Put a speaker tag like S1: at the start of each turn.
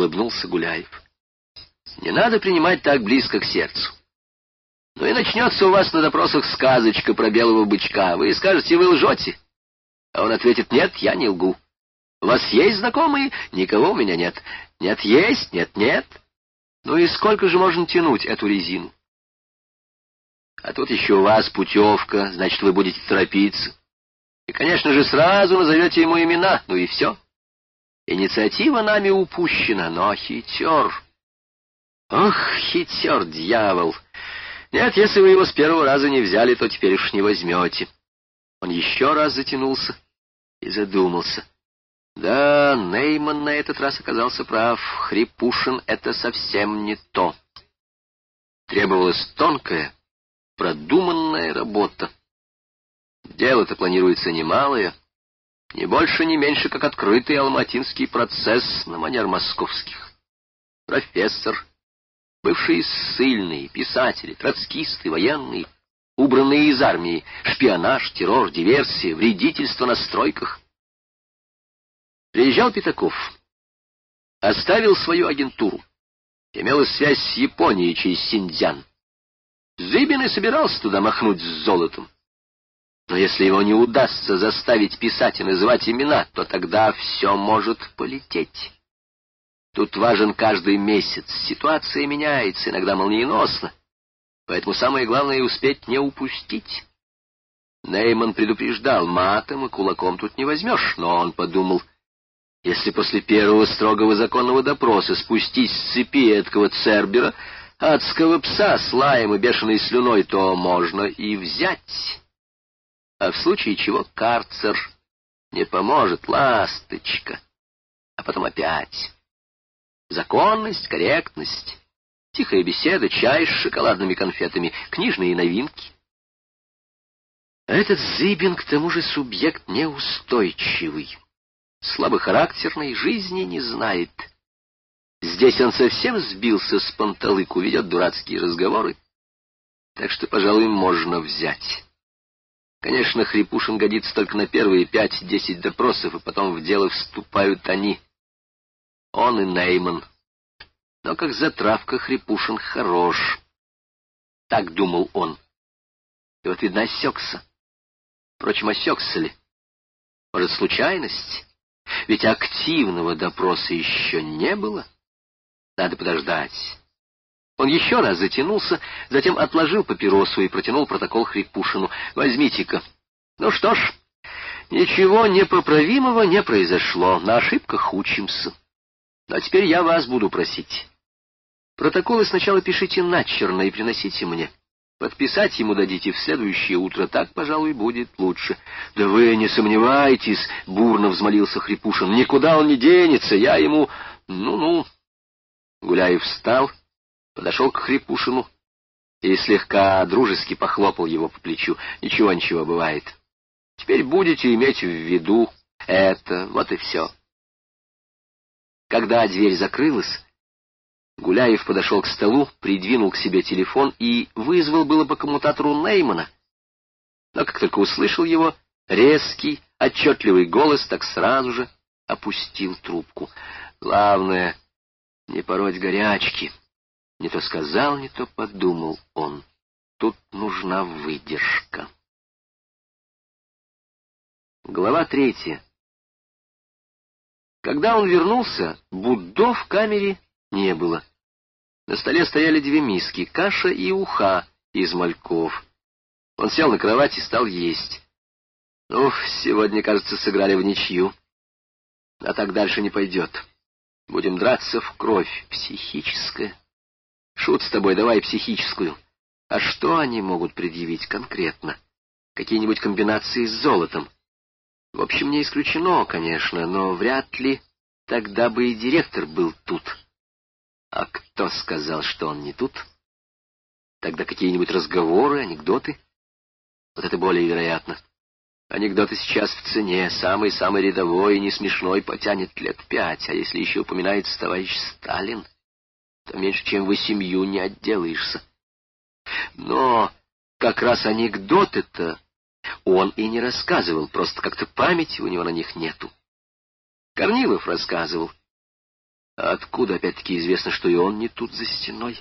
S1: улыбнулся Гуляев. Не надо принимать так близко к сердцу. Ну и начнется у вас на допросах сказочка про белого бычка. Вы скажете, вы лжете. А он ответит, нет, я не лгу. У вас есть знакомые? Никого у меня нет. Нет, есть, нет, нет. Ну и сколько же можно тянуть эту резину? А тут еще у вас путевка, значит, вы будете торопиться. И, конечно же, сразу назовете ему имена, ну и все. Инициатива нами упущена, но хитер... Ох, хитер, дьявол! Нет, если вы его с первого раза не взяли, то теперь уж не возьмете. Он еще раз затянулся и задумался. Да, Нейман на этот раз оказался прав. Хрипушин — это совсем не то. Требовалась тонкая, продуманная работа. Дело-то планируется немалое, не больше, не меньше, как открытый алматинский процесс на манер московских. Профессор, бывшие ссыльные, писатели, троцкисты, военные, убранные из армии, шпионаж, террор, диверсия, вредительство на стройках. Приезжал Пятаков, оставил свою агентуру, имелась связь с Японией через Синдзян. Зыбин и собирался туда махнуть с золотом. Но если его не удастся заставить писать и называть имена, то тогда все может полететь. Тут важен каждый месяц, ситуация меняется, иногда молниеносно, поэтому самое главное — успеть не упустить. Нейман предупреждал, матом и кулаком тут не возьмешь, но он подумал, если после первого строгого законного допроса спустить с цепи эткого цербера, адского пса с лаем и бешеной слюной, то можно и взять. А в случае чего карцер не поможет, ласточка. А потом опять. Законность, корректность, тихая беседа, чай с шоколадными конфетами, книжные новинки. А этот Зыбин, к тому же, субъект неустойчивый, слабохарактерный, жизни не знает. Здесь он совсем сбился с панталыку, ведет дурацкие разговоры, так что, пожалуй, можно взять. Конечно, Хрипушин годится только на первые пять-десять допросов, и потом в дело вступают они, он и Нейман. Но как затравка Хрипушин хорош. Так думал он. И вот, видно, осекся. Впрочем, осекся ли? Может, случайность? Ведь активного допроса еще не было. Надо подождать. Он еще раз затянулся, затем отложил папиросу и протянул протокол Хрипушину. «Возьмите-ка». «Ну что ж, ничего непоправимого не произошло. На ошибках учимся». А теперь я вас буду просить. Протоколы сначала пишите начерно и приносите мне. Подписать ему дадите в следующее утро, так, пожалуй, будет лучше. — Да вы не сомневайтесь, — бурно взмолился Хрипушин, — никуда он не денется, я ему... Ну-ну. Гуляев встал, подошел к Хрипушину и слегка дружески похлопал его по плечу. Ничего, ничего, бывает. Теперь будете иметь в виду это, вот и все. Когда дверь закрылась, Гуляев подошел к столу, придвинул к себе телефон и вызвал было по коммутатору Неймана. Но как только услышал его, резкий, отчетливый голос так сразу же опустил трубку. Главное, не пороть горячки. Не то сказал, не то подумал он. Тут нужна выдержка. Глава третья. Когда он вернулся, Буддо в камере не было. На столе стояли две миски, каша и уха из мальков. Он сел на кровать и стал есть. Ух, сегодня, кажется, сыграли в ничью. А так дальше не пойдет. Будем драться в кровь, психическая. Шут с тобой, давай психическую. А что они могут предъявить конкретно? Какие-нибудь комбинации с золотом? В общем, не исключено, конечно, но вряд ли тогда бы и директор был тут. А кто сказал, что он не тут? Тогда какие-нибудь разговоры, анекдоты? Вот это более вероятно. Анекдоты сейчас в цене, самый-самый рядовой и не смешной потянет лет пять, а если еще упоминается товарищ Сталин, то меньше чем вы семью не отделаешься. Но как раз анекдоты-то он и не рассказывал, просто как-то памяти у него на них нету. Корнилов рассказывал. А откуда опять-таки известно, что и он не тут за стеной?